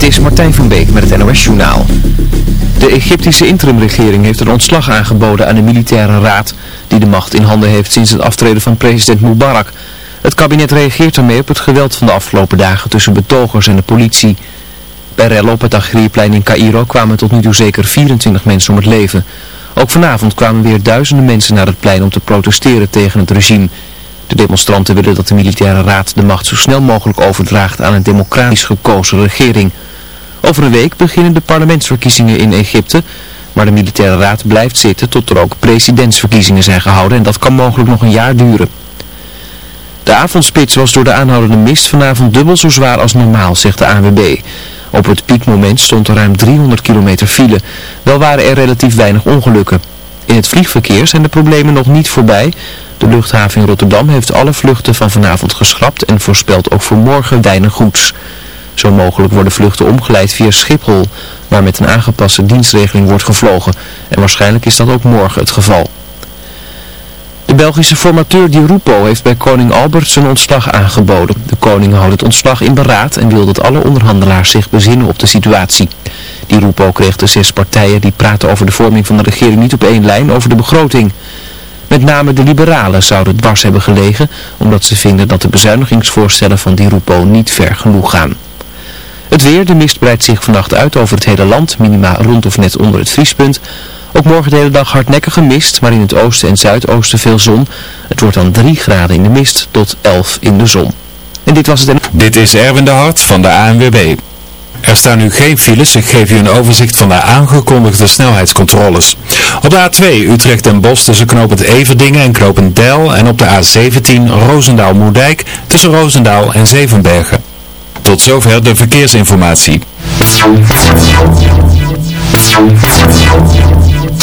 Dit is Martijn van Beek met het NOS Journaal. De Egyptische interimregering heeft een ontslag aangeboden aan de militaire raad... die de macht in handen heeft sinds het aftreden van president Mubarak. Het kabinet reageert ermee op het geweld van de afgelopen dagen tussen betogers en de politie. Bij rellen op het Agrierplein in Cairo kwamen tot nu toe zeker 24 mensen om het leven. Ook vanavond kwamen weer duizenden mensen naar het plein om te protesteren tegen het regime... De demonstranten willen dat de militaire raad de macht zo snel mogelijk overdraagt aan een democratisch gekozen regering. Over een week beginnen de parlementsverkiezingen in Egypte, maar de militaire raad blijft zitten tot er ook presidentsverkiezingen zijn gehouden en dat kan mogelijk nog een jaar duren. De avondspits was door de aanhoudende mist vanavond dubbel zo zwaar als normaal, zegt de ANWB. Op het piekmoment stond er ruim 300 kilometer file. Wel waren er relatief weinig ongelukken. In het vliegverkeer zijn de problemen nog niet voorbij. De luchthaven in Rotterdam heeft alle vluchten van vanavond geschrapt en voorspelt ook voor morgen weinig goeds. Zo mogelijk worden vluchten omgeleid via Schiphol, waar met een aangepaste dienstregeling wordt gevlogen. En waarschijnlijk is dat ook morgen het geval. De Belgische formateur Di Rupo heeft bij koning Albert zijn ontslag aangeboden. De koning houdt het ontslag in beraad en wil dat alle onderhandelaars zich bezinnen op de situatie. Di Rupo kreeg de zes partijen die praten over de vorming van de regering niet op één lijn over de begroting. Met name de liberalen zouden dwars hebben gelegen, omdat ze vinden dat de bezuinigingsvoorstellen van Di Rupo niet ver genoeg gaan. Het weer, de mist breidt zich vannacht uit over het hele land, minima rond of net onder het vriespunt. Ook morgen de hele dag hardnekkige mist, maar in het oosten en zuidoosten veel zon. Het wordt dan 3 graden in de mist tot 11 in de zon. En dit was het. Dit is Erwin de Hart van de ANWB. Er staan nu geen files. Ik geef u een overzicht van de aangekondigde snelheidscontroles. Op de A2 Utrecht en Bos tussen knooppunt Everdingen en knooppunt Del. En op de A17 Roosendaal-Moerdijk tussen Roosendaal en Zevenbergen. Tot zover de verkeersinformatie.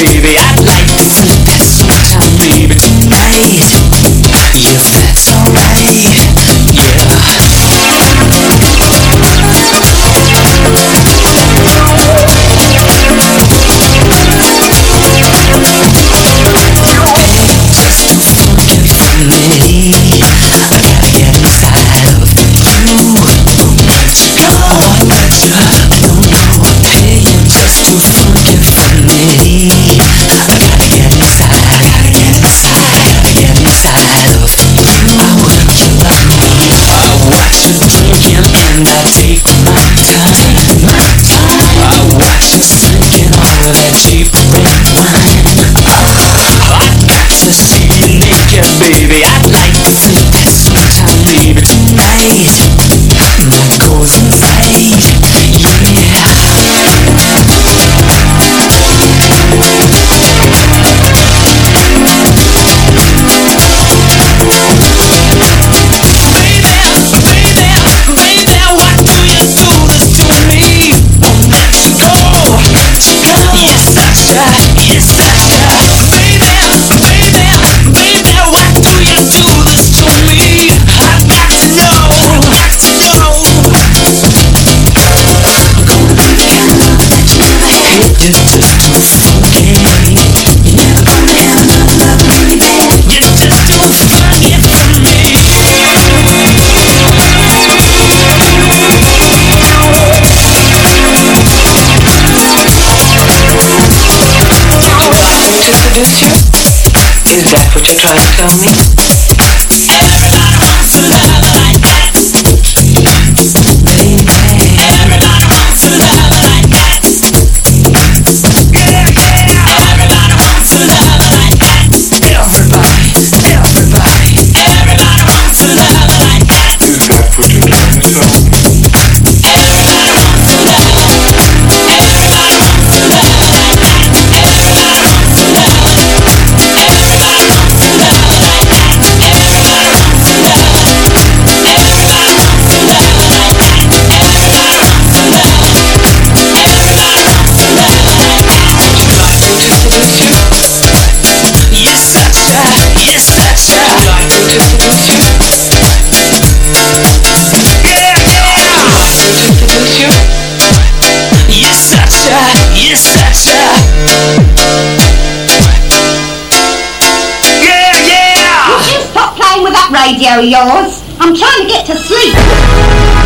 Baby gonna take my time. Yours. I'm trying to get to sleep.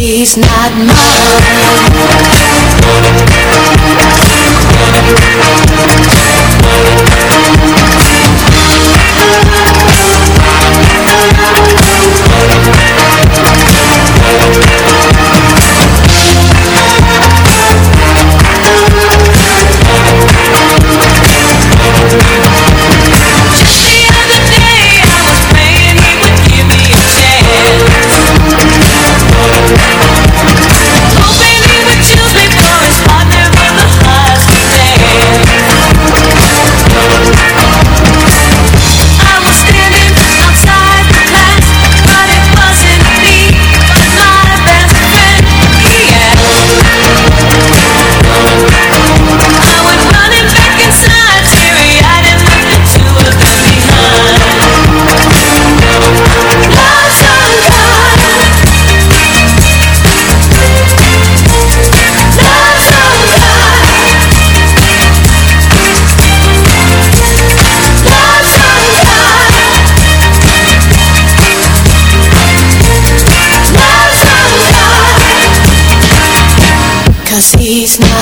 He's not mine. Cause he's not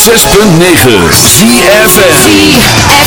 106.9 CFM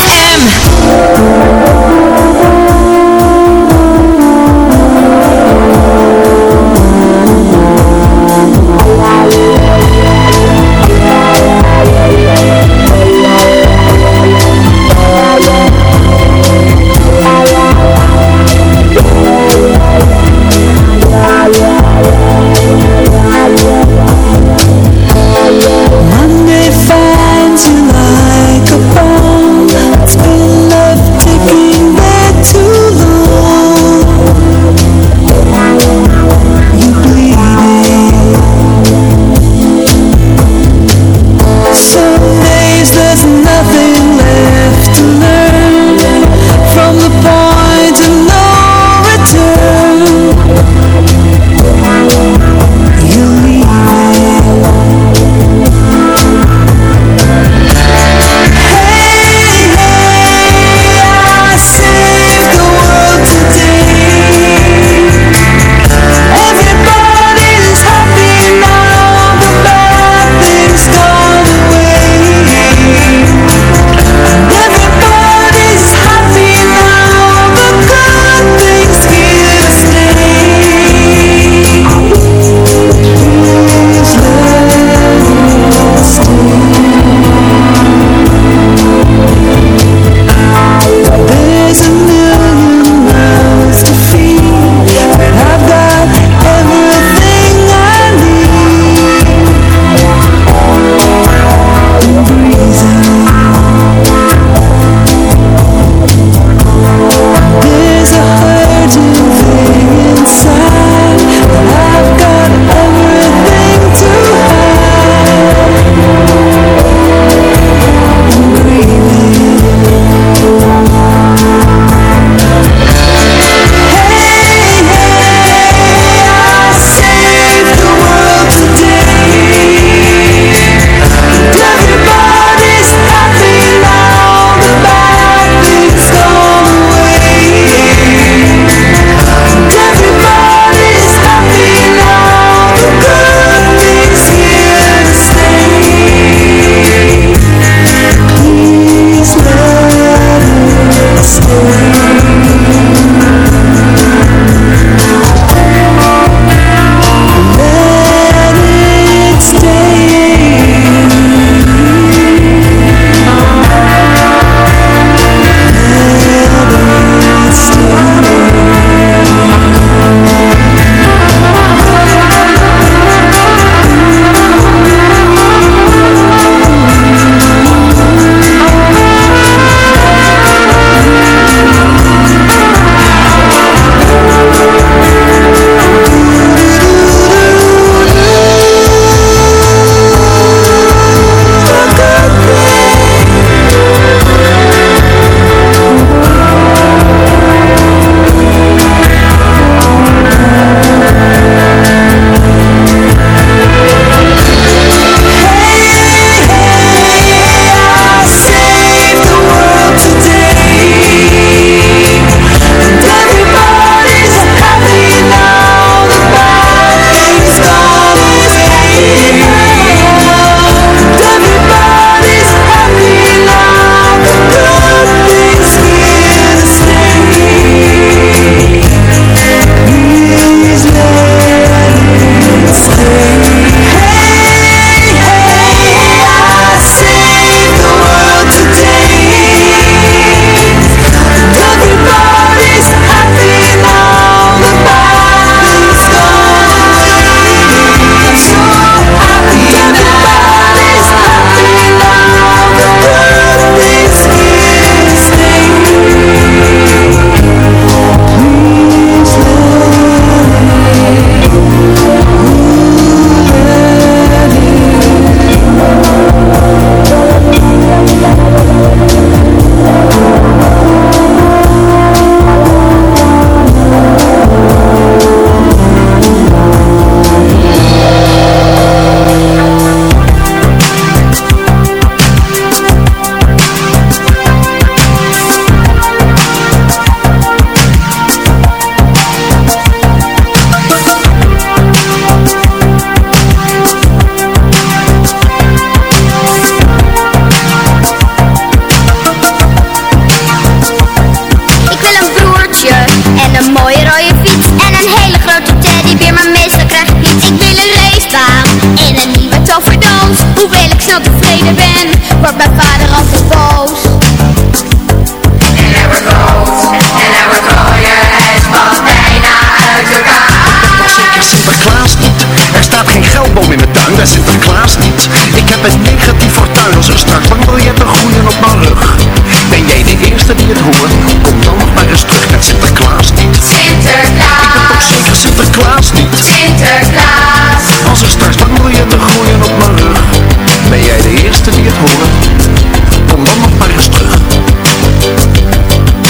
Kom dan nog maar eens terug.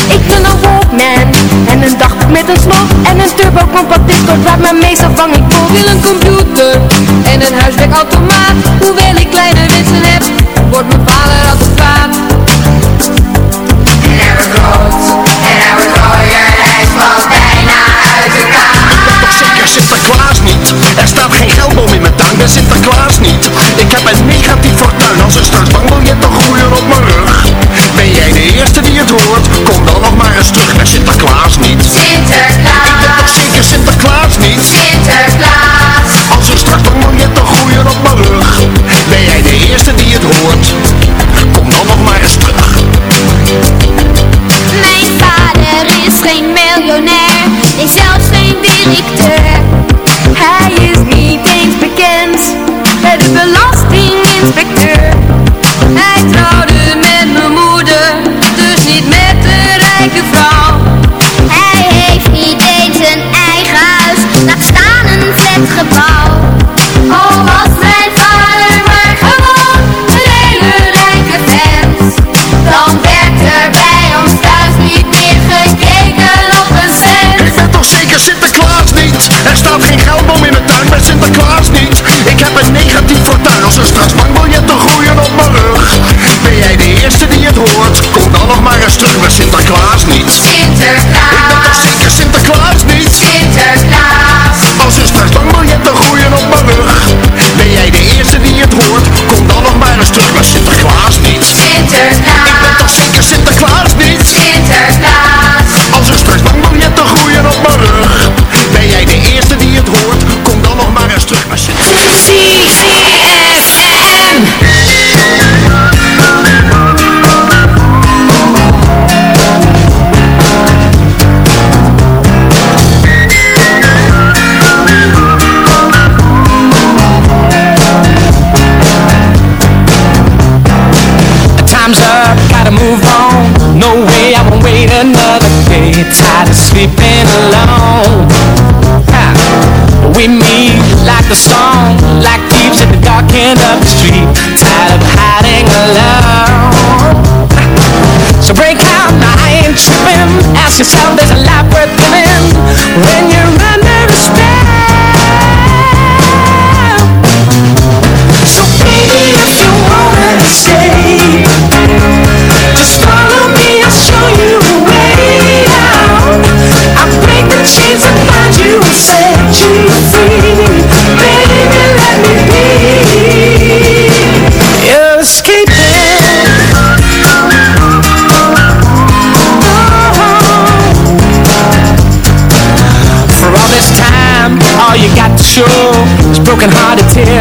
Ik ben een Walkman en een dag met een slot en een turbo turbocompact discord waar mijn meestal van ik. Wil een computer en een huiswerkautomaat. Hoewel ik kleine wensen heb, wordt mijn vader altijd kwaad. Here we go.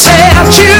Set you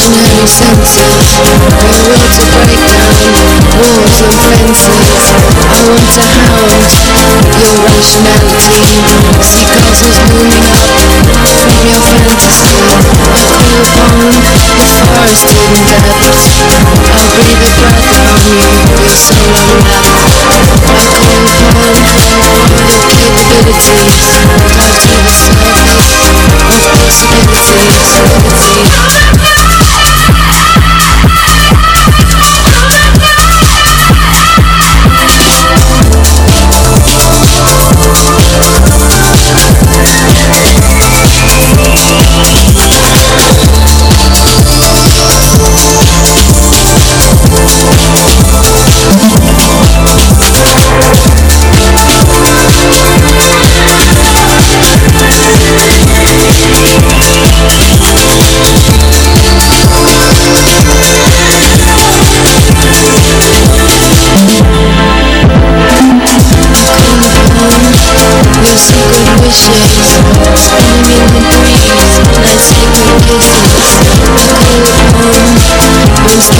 Imaginary senses Your will to break down walls and fences I want to hound your rationality See castles looming up from your fantasy I call upon the forested depths I'll breathe a breath on you, your soul unwrapped I call upon your capabilities Dive to the surface of possibilities Your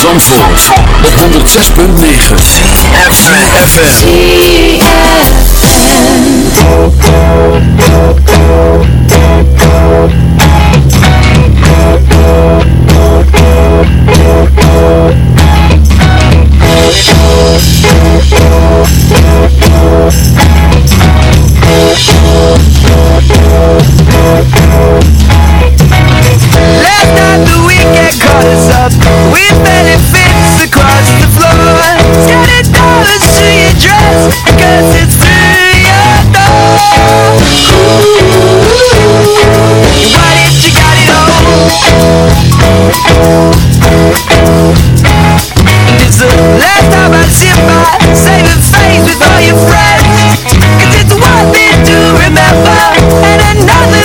Zandvoort op 106.9 FM. Last night the up with across the floor. Scattered dollars your dress, cause it's through your door. What if you got it all? It's the last time I sit by, saving face with all your friends. Cause it's remember, and another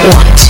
what?